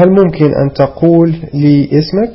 هل ممكن أن تقول لي اسمك؟